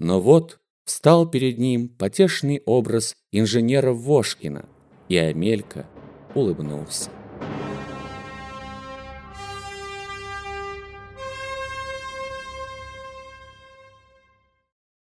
Но вот встал перед ним потешный образ инженера Вошкина, и Амелька улыбнулся.